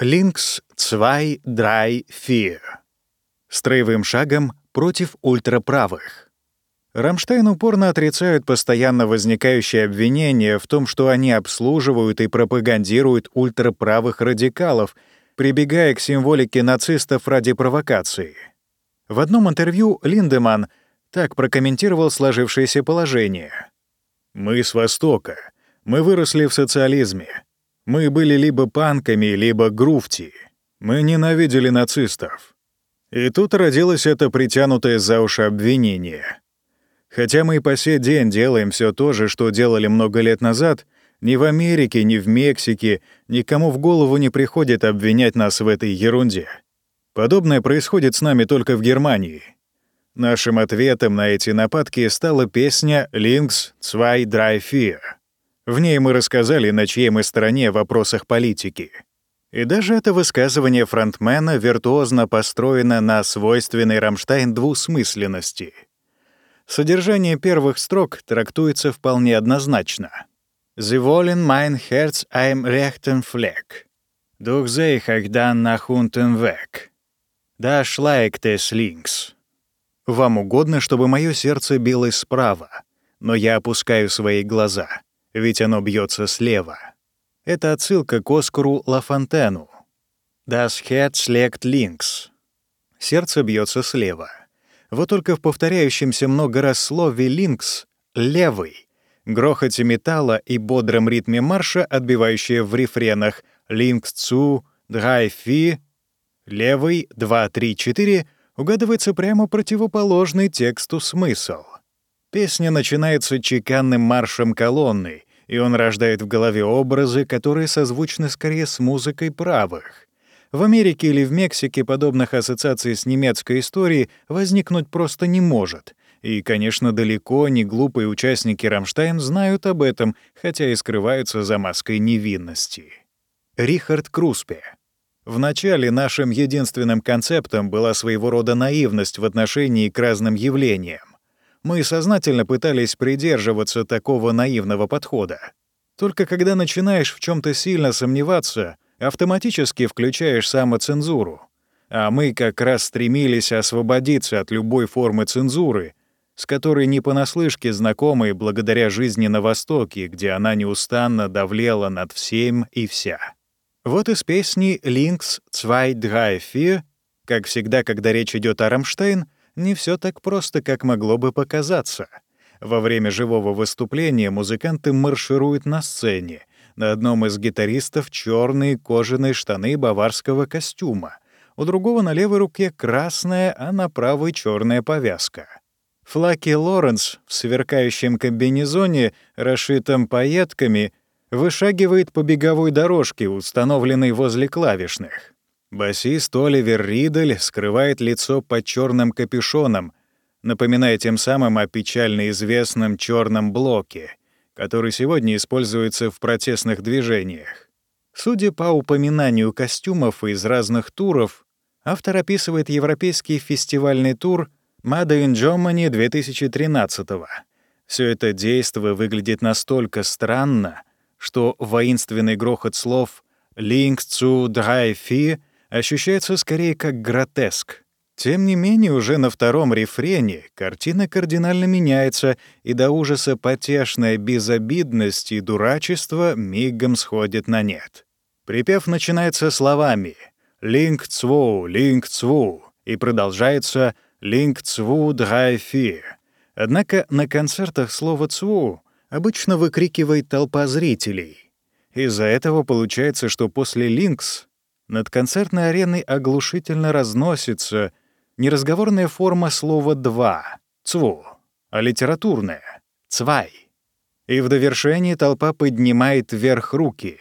Линкс Цвай Драй Фир. Строевым шагом против ультраправых. Рамштайн упорно отрицают постоянно возникающие обвинения в том, что они обслуживают и пропагандируют ультраправых радикалов, прибегая к символике нацистов ради провокации. В одном интервью Линдеман так прокомментировал сложившееся положение. «Мы с Востока. Мы выросли в социализме. Мы были либо панками, либо груфти. Мы ненавидели нацистов. И тут родилось это притянутое за уши обвинение. Хотя мы и по сей день делаем все то же, что делали много лет назад, ни в Америке, ни в Мексике никому в голову не приходит обвинять нас в этой ерунде. Подобное происходит с нами только в Германии. Нашим ответом на эти нападки стала песня «Links 2 3 4». В ней мы рассказали, на чьей мы стороне в вопросах политики. И даже это высказывание фронтмена виртуозно построено на свойственной Рамштайн двусмысленности — Содержание первых строк трактуется вполне однозначно. «Sie wollen mein Herz einem rechten Fleck. Durch sie ich dann nach unten weg. Da schlägt es links». «Вам угодно, чтобы мое сердце билось справа, но я опускаю свои глаза, ведь оно бьется слева». Это отсылка к Оскару Лафонтену. «Das Herz schlägt links». Сердце бьется слева. Вот только в повторяющемся много раз слове «линкс» — «левый», грохоте металла и бодром ритме марша, отбивающие в рефренах «линкс цу», «драй фи», «левый», «два, три, четыре» угадывается прямо противоположный тексту смысл. Песня начинается чеканным маршем колонны, и он рождает в голове образы, которые созвучны скорее с музыкой правых. В Америке или в Мексике подобных ассоциаций с немецкой историей возникнуть просто не может. И, конечно, далеко не глупые участники «Рамштайн» знают об этом, хотя и скрываются за маской невинности. Рихард Круспе. Вначале нашим единственным концептом была своего рода наивность в отношении к разным явлениям. Мы сознательно пытались придерживаться такого наивного подхода. Только когда начинаешь в чем то сильно сомневаться — автоматически включаешь самоцензуру. А мы как раз стремились освободиться от любой формы цензуры, с которой не понаслышке знакомы благодаря жизни на Востоке, где она неустанно давлела над всем и вся. Вот из песни «Links 2, 3, 4», как всегда, когда речь идет о Рамштейн, не все так просто, как могло бы показаться. Во время живого выступления музыканты маршируют на сцене, на одном из гитаристов черные кожаные штаны баварского костюма, у другого на левой руке красная, а на правой черная повязка. Флаки Лоренс в сверкающем комбинезоне, расшитом пайетками, вышагивает по беговой дорожке, установленной возле клавишных. Басист Оливер Ридель скрывает лицо под черным капюшоном, напоминая тем самым о печально известном черном блоке — который сегодня используется в протестных движениях. Судя по упоминанию костюмов из разных туров, автор описывает европейский фестивальный тур Made in Germany 2013 -го. Все это действо выглядит настолько странно, что воинственный грохот слов «Link zu drei vier» ощущается скорее как гротеск. Тем не менее, уже на втором рефрене картина кардинально меняется, и до ужаса потешная безобидность и дурачество мигом сходит на нет. Припев начинается словами «Линк цву, линк цву» и продолжается «Линк цву драйфи». Однако на концертах слово «цву» обычно выкрикивает толпа зрителей. Из-за этого получается, что после «Линкс» над концертной ареной оглушительно разносится — не разговорная форма слова «два» — «цву», а литературная — «цвай». И в довершении толпа поднимает вверх руки.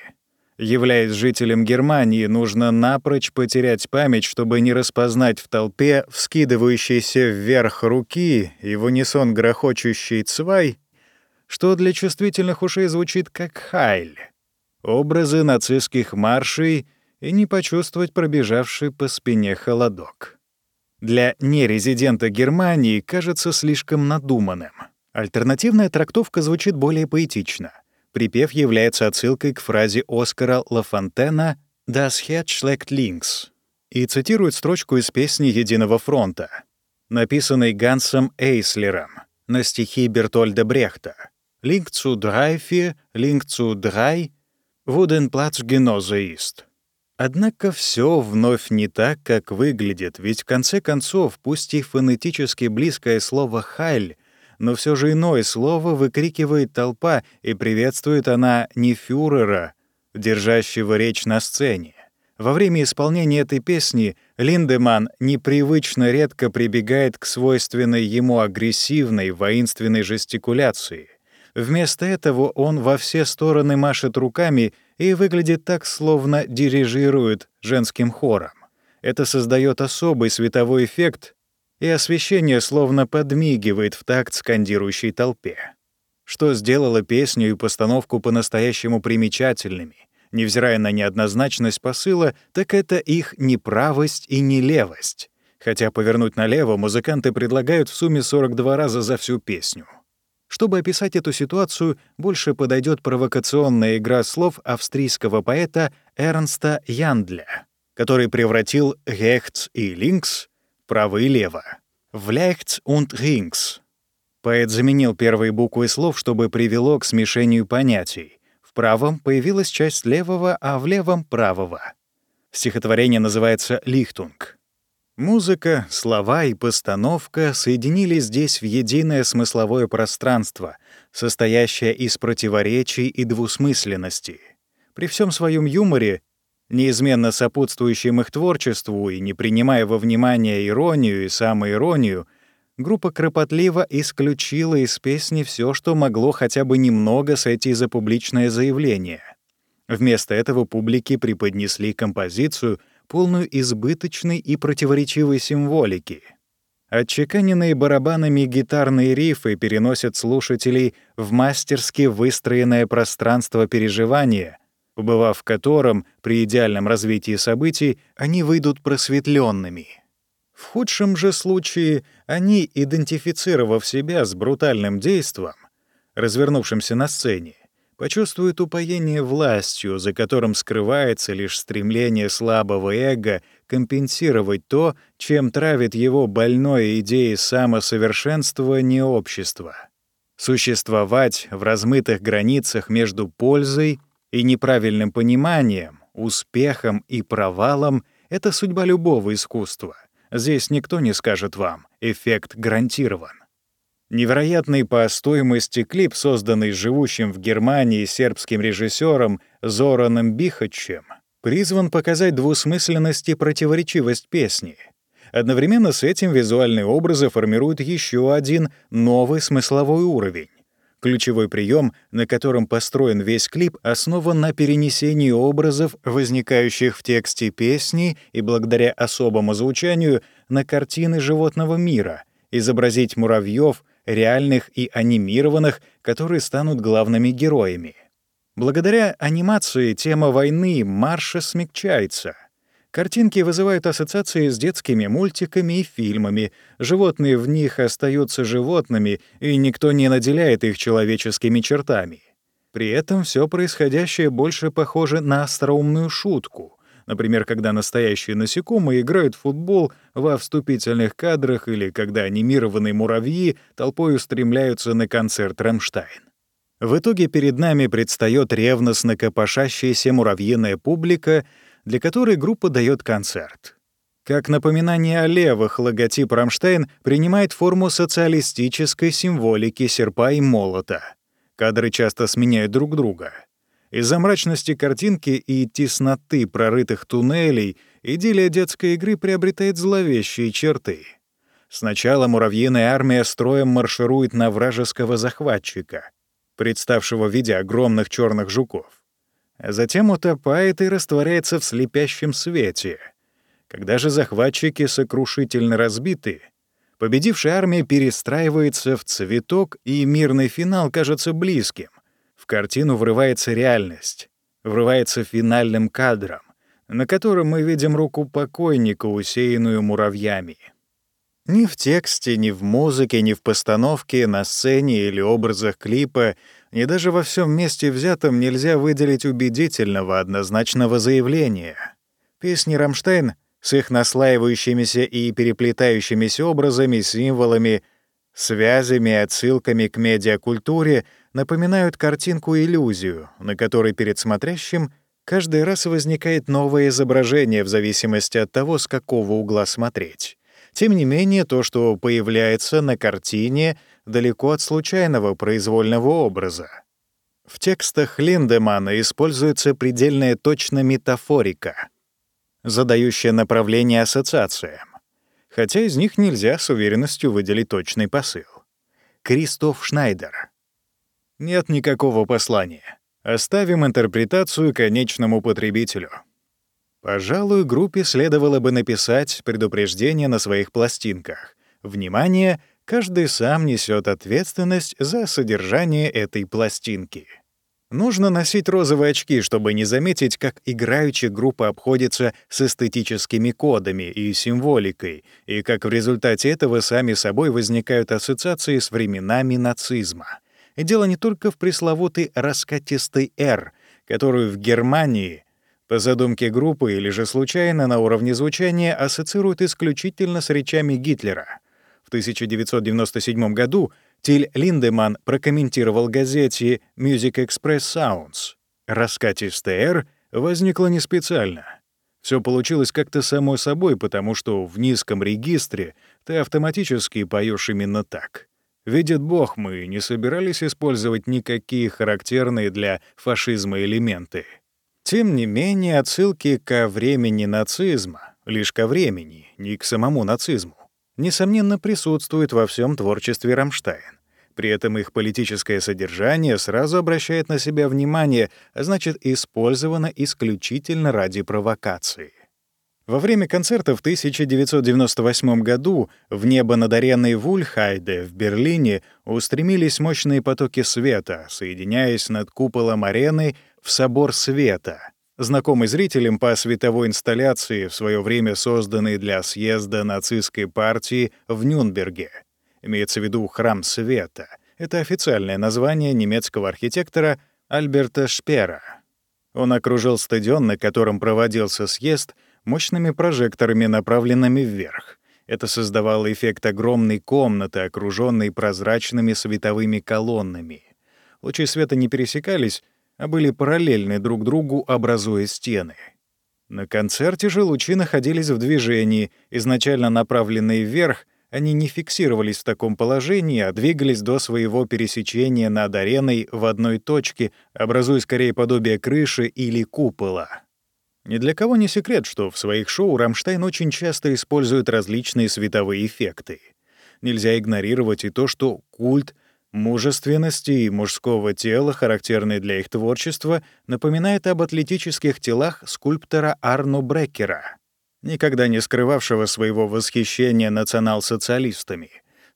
Являясь жителем Германии, нужно напрочь потерять память, чтобы не распознать в толпе вскидывающиеся вверх руки и в унисон грохочущий «цвай», что для чувствительных ушей звучит как «хайль». Образы нацистских маршей и не почувствовать пробежавший по спине холодок для нерезидента Германии кажется слишком надуманным. Альтернативная трактовка звучит более поэтично. Припев является отсылкой к фразе Оскара Лафонтена «Das Herz schlägt links» и цитирует строчку из песни «Единого фронта», написанной Гансом Эйслером на стихи Бертольда Брехта. «Link zu drei, vier, link zu drei, wo den Platz Genose ist». Однако все вновь не так, как выглядит, ведь в конце концов, пусть и фонетически близкое слово «хайль», но все же иное слово выкрикивает толпа, и приветствует она не фюрера, держащего речь на сцене. Во время исполнения этой песни Линдеман непривычно редко прибегает к свойственной ему агрессивной, воинственной жестикуляции. Вместо этого он во все стороны машет руками — и выглядит так, словно дирижирует женским хором. Это создает особый световой эффект, и освещение словно подмигивает в такт скандирующей толпе. Что сделало песню и постановку по-настоящему примечательными, невзирая на неоднозначность посыла, так это их неправость и нелевость. Хотя повернуть налево музыканты предлагают в сумме 42 раза за всю песню. Чтобы описать эту ситуацию, больше подойдет провокационная игра слов австрийского поэта Эрнста Яндля, который превратил «rechts» и «links» — право и лево — в «rechts» und «links». Поэт заменил первые буквы слов, чтобы привело к смешению понятий. В правом появилась часть левого, а в левом — правого. Стихотворение называется «Лихтунг». Музыка, слова и постановка соединились здесь в единое смысловое пространство, состоящее из противоречий и двусмысленности. При всем своем юморе, неизменно сопутствующем их творчеству и не принимая во внимание иронию и самоиронию, группа кропотливо исключила из песни все, что могло хотя бы немного сойти за публичное заявление. Вместо этого публике преподнесли композицию — полную избыточной и противоречивой символики. Отчеканенные барабанами гитарные рифы переносят слушателей в мастерски выстроенное пространство переживания, побывав в котором, при идеальном развитии событий, они выйдут просветленными. В худшем же случае они, идентифицировав себя с брутальным действом, развернувшимся на сцене, почувствует упоение властью, за которым скрывается лишь стремление слабого эго компенсировать то, чем травит его больной идеей самосовершенствования общества. Существовать в размытых границах между пользой и неправильным пониманием, успехом и провалом — это судьба любого искусства. Здесь никто не скажет вам, эффект гарантирован. Невероятный по стоимости клип, созданный живущим в Германии сербским режиссером Зораном Бихачем, призван показать двусмысленность и противоречивость песни. Одновременно с этим визуальные образы формируют еще один новый смысловой уровень. Ключевой прием, на котором построен весь клип, основан на перенесении образов, возникающих в тексте песни и благодаря особому звучанию на картины животного мира, изобразить муравьев, реальных и анимированных, которые станут главными героями. Благодаря анимации тема войны марша смягчается. Картинки вызывают ассоциации с детскими мультиками и фильмами, животные в них остаются животными, и никто не наделяет их человеческими чертами. При этом все происходящее больше похоже на остроумную шутку — Например, когда настоящие насекомые играют в футбол во вступительных кадрах или когда анимированные муравьи толпой устремляются на концерт «Рамштайн». В итоге перед нами предстает ревностно копошащаяся муравьиная публика, для которой группа дает концерт. Как напоминание о левых, логотип «Рамштайн» принимает форму социалистической символики серпа и молота. Кадры часто сменяют друг друга — из-за мрачности картинки и тесноты прорытых туннелей идиллия детской игры приобретает зловещие черты. Сначала муравьиная армия строем марширует на вражеского захватчика, представшего в виде огромных черных жуков. затем утопает и растворяется в слепящем свете. Когда же захватчики сокрушительно разбиты, победившая армия перестраивается в цветок, и мирный финал кажется близким картину врывается реальность, врывается финальным кадром, на котором мы видим руку покойника, усеянную муравьями. Ни в тексте, ни в музыке, ни в постановке, на сцене или образах клипа и даже во всем месте взятом нельзя выделить убедительного однозначного заявления. Песни «Рамштайн» с их наслаивающимися и переплетающимися образами, символами, связями отсылками к медиакультуре напоминают картинку-иллюзию, на которой перед смотрящим каждый раз возникает новое изображение в зависимости от того, с какого угла смотреть. Тем не менее, то, что появляется на картине, далеко от случайного произвольного образа. В текстах Линдемана используется предельная точно метафорика — задающая направление ассоциациям, хотя из них нельзя с уверенностью выделить точный посыл. Кристоф Шнайдер. Нет никакого послания. Оставим интерпретацию конечному потребителю. Пожалуй, группе следовало бы написать предупреждение на своих пластинках. Внимание, каждый сам несет ответственность за содержание этой пластинки. Нужно носить розовые очки, чтобы не заметить, как играючи группа обходится с эстетическими кодами и символикой, и как в результате этого сами собой возникают ассоциации с временами нацизма. И дело не только в пресловутой раскатистой «Р», которую в Германии, по задумке группы или же случайно на уровне звучания, ассоциируют исключительно с речами Гитлера. В 1997 году Тиль Линдеман прокомментировал газете Music Express Sounds. Раскатистая «Р» возникла не специально. Все получилось как-то само собой, потому что в низком регистре ты автоматически поешь именно так. Видит Бог, мы не собирались использовать никакие характерные для фашизма элементы. Тем не менее, отсылки ко времени нацизма, лишь ко времени, не к самому нацизму, несомненно, присутствует во всем творчестве Рамштайн. При этом их политическое содержание сразу обращает на себя внимание, а значит, использовано исключительно ради провокации. Во время концерта в 1998 году в небо над ареной Вульхайде в Берлине устремились мощные потоки света, соединяясь над куполом арены в Собор Света, знакомый зрителям по световой инсталляции, в свое время созданной для съезда нацистской партии в Нюнберге. Имеется в виду «Храм Света». Это официальное название немецкого архитектора Альберта Шпера. Он окружил стадион, на котором проводился съезд, мощными прожекторами, направленными вверх. Это создавало эффект огромной комнаты, окруженной прозрачными световыми колоннами. Лучи света не пересекались, а были параллельны друг другу, образуя стены. На концерте же лучи находились в движении, изначально направленные вверх, они не фиксировались в таком положении, а двигались до своего пересечения над ареной в одной точке, образуя скорее подобие крыши или купола. Ни для кого не секрет, что в своих шоу Рамштайн очень часто использует различные световые эффекты. Нельзя игнорировать и то, что культ — мужественности и мужского тела, характерный для их творчества, напоминает об атлетических телах скульптора Арно Бреккера, никогда не скрывавшего своего восхищения национал-социалистами,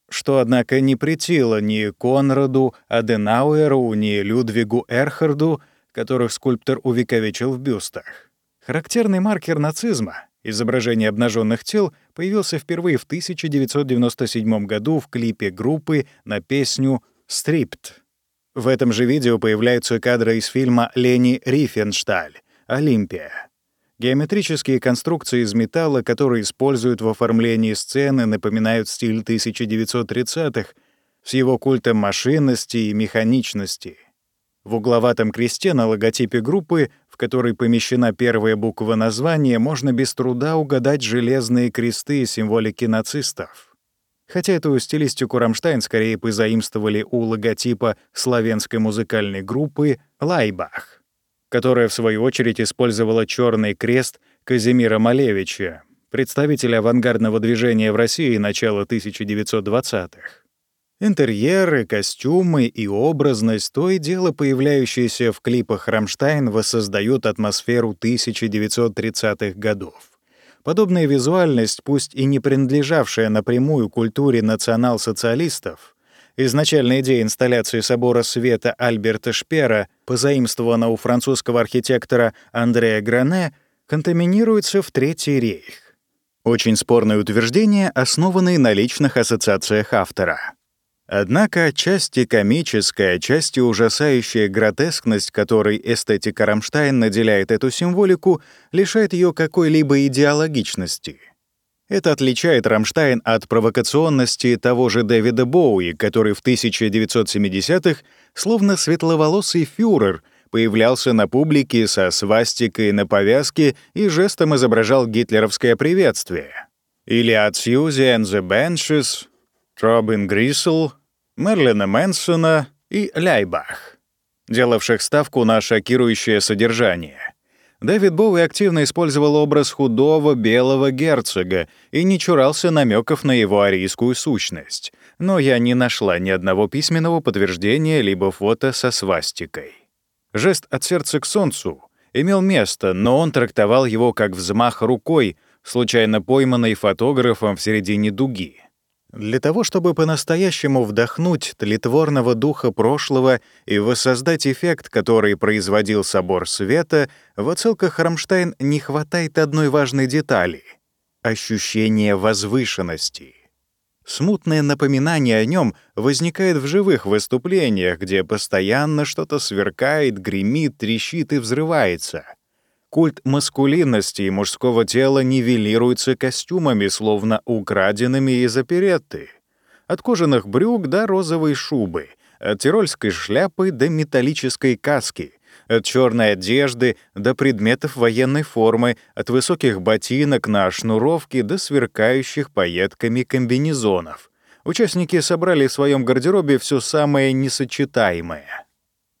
что, однако, не претило ни Конраду Аденауэру, ни Людвигу Эрхарду, которых скульптор увековечил в бюстах. Характерный маркер нацизма — изображение обнаженных тел появился впервые в 1997 году в клипе группы на песню «Стрипт». В этом же видео появляются кадры из фильма Лени Рифеншталь «Олимпия». Геометрические конструкции из металла, которые используют в оформлении сцены, напоминают стиль 1930-х с его культом машинности и механичности. В угловатом кресте на логотипе группы, в которой помещена первая буква названия, можно без труда угадать железные кресты и символики нацистов. Хотя эту стилистику Рамштайн скорее позаимствовали у логотипа славянской музыкальной группы «Лайбах», которая, в свою очередь, использовала черный крест Казимира Малевича, представителя авангардного движения в России начала 1920-х. Интерьеры, костюмы и образность, то и дело появляющиеся в клипах «Рамштайн» воссоздают атмосферу 1930-х годов. Подобная визуальность, пусть и не принадлежавшая напрямую культуре национал-социалистов, изначальная идея инсталляции собора света Альберта Шпера, позаимствована у французского архитектора Андреа Гране, контаминируется в Третий рейх. Очень спорное утверждение, основанное на личных ассоциациях автора. Однако отчасти комическая, отчасти ужасающая гротескность, которой эстетика Рамштайн наделяет эту символику, лишает ее какой-либо идеологичности. Это отличает Рамштайн от провокационности того же Дэвида Боуи, который в 1970-х, словно светловолосый фюрер, появлялся на публике со свастикой на повязке и жестом изображал гитлеровское приветствие. Или от Сьюзи and the Benches, Робин Грисел, Мерлина Мэнсона и Ляйбах, делавших ставку на шокирующее содержание. Дэвид Боуи активно использовал образ худого белого герцога и не чурался намеков на его арийскую сущность, но я не нашла ни одного письменного подтверждения либо фото со свастикой. Жест от сердца к солнцу имел место, но он трактовал его как взмах рукой, случайно пойманной фотографом в середине дуги. Для того, чтобы по-настоящему вдохнуть тлетворного духа прошлого и воссоздать эффект, который производил собор света, в отсылках Рамштайн не хватает одной важной детали — ощущения возвышенности. Смутное напоминание о нем возникает в живых выступлениях, где постоянно что-то сверкает, гремит, трещит и взрывается — Культ маскулинности и мужского тела нивелируется костюмами, словно украденными из оперетты. От кожаных брюк до розовой шубы, от тирольской шляпы до металлической каски, от черной одежды до предметов военной формы, от высоких ботинок на шнуровке до сверкающих пайетками комбинезонов. Участники собрали в своем гардеробе все самое несочетаемое.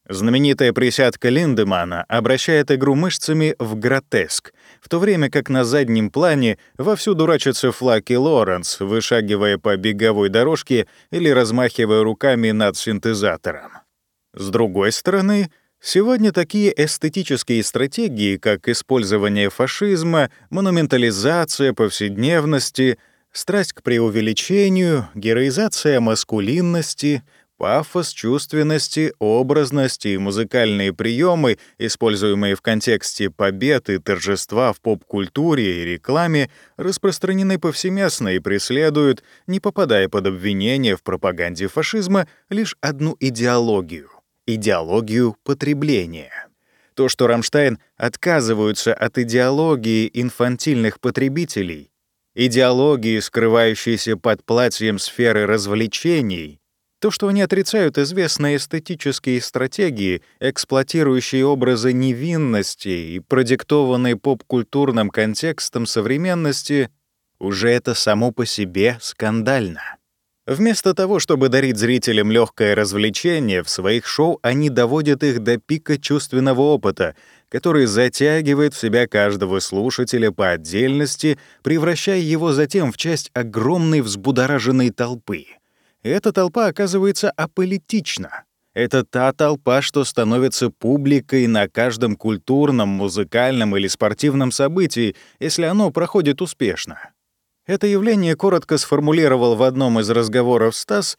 Знаменитая присядка Линдемана обращает игру мышцами в гротеск, в то время как на заднем плане вовсю дурачится Флаки Лоренс, вышагивая по беговой дорожке или размахивая руками над синтезатором. С другой стороны, сегодня такие эстетические стратегии, как использование фашизма, монументализация повседневности, страсть к преувеличению, героизация маскулинности — Пафос, чувственности, образности и музыкальные приемы, используемые в контексте побед и торжества в поп-культуре и рекламе, распространены повсеместно и преследуют, не попадая под обвинение в пропаганде фашизма, лишь одну идеологию — идеологию потребления. То, что Рамштайн отказываются от идеологии инфантильных потребителей, идеологии, скрывающейся под платьем сферы развлечений — то, что они отрицают известные эстетические стратегии, эксплуатирующие образы невинности и продиктованные поп-культурным контекстом современности, уже это само по себе скандально. Вместо того, чтобы дарить зрителям легкое развлечение, в своих шоу они доводят их до пика чувственного опыта, который затягивает в себя каждого слушателя по отдельности, превращая его затем в часть огромной взбудораженной толпы — эта толпа оказывается аполитична. Это та толпа, что становится публикой на каждом культурном, музыкальном или спортивном событии, если оно проходит успешно. Это явление коротко сформулировал в одном из разговоров Стас,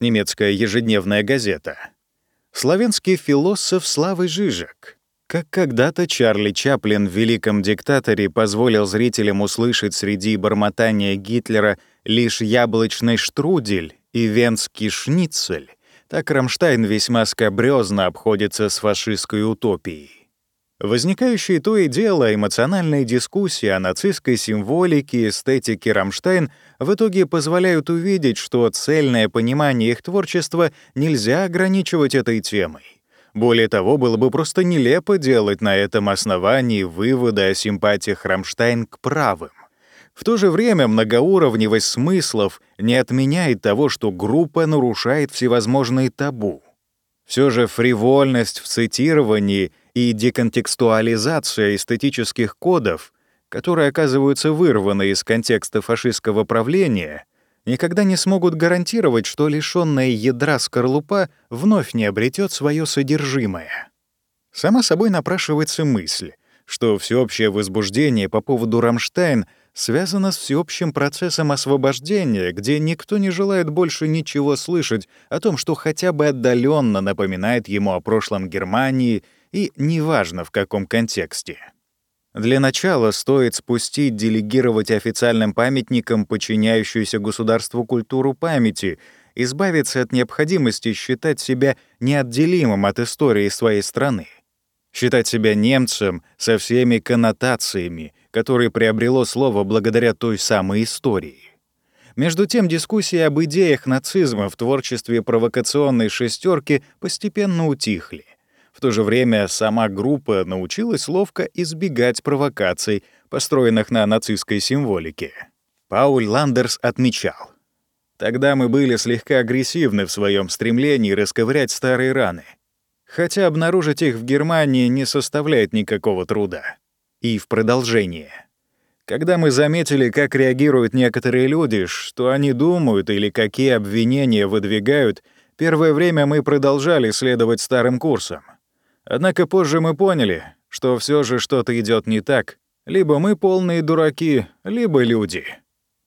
немецкая ежедневная газета. словенский философ Славой Жижек. Как когда-то Чарли Чаплин в «Великом диктаторе» позволил зрителям услышать среди бормотания Гитлера лишь яблочный штрудель и венский шницель, так Рамштайн весьма скобрёзно обходится с фашистской утопией. Возникающие то и дело эмоциональные дискуссии о нацистской символике и эстетике Рамштайн в итоге позволяют увидеть, что цельное понимание их творчества нельзя ограничивать этой темой. Более того, было бы просто нелепо делать на этом основании выводы о симпатиях Рамштайн к правым. В то же время многоуровневость смыслов не отменяет того, что группа нарушает всевозможные табу. Все же фривольность в цитировании и деконтекстуализация эстетических кодов, которые оказываются вырваны из контекста фашистского правления, никогда не смогут гарантировать, что лишённая ядра скорлупа вновь не обретет свое содержимое. Сама собой напрашивается мысль, что всеобщее возбуждение по поводу Рамштайн — связано с всеобщим процессом освобождения, где никто не желает больше ничего слышать о том, что хотя бы отдаленно напоминает ему о прошлом Германии и неважно в каком контексте. Для начала стоит спустить делегировать официальным памятникам подчиняющуюся государству культуру памяти избавиться от необходимости считать себя неотделимым от истории своей страны, считать себя немцем со всеми коннотациями, которые приобрело слово благодаря той самой истории. Между тем, дискуссии об идеях нацизма в творчестве провокационной шестерки постепенно утихли. В то же время сама группа научилась ловко избегать провокаций, построенных на нацистской символике. Пауль Ландерс отмечал. Тогда мы были слегка агрессивны в своем стремлении расковырять старые раны. Хотя обнаружить их в Германии не составляет никакого труда. И в продолжение. Когда мы заметили, как реагируют некоторые люди, что они думают или какие обвинения выдвигают, первое время мы продолжали следовать старым курсам. Однако позже мы поняли, что все же что-то идет не так. Либо мы полные дураки, либо люди.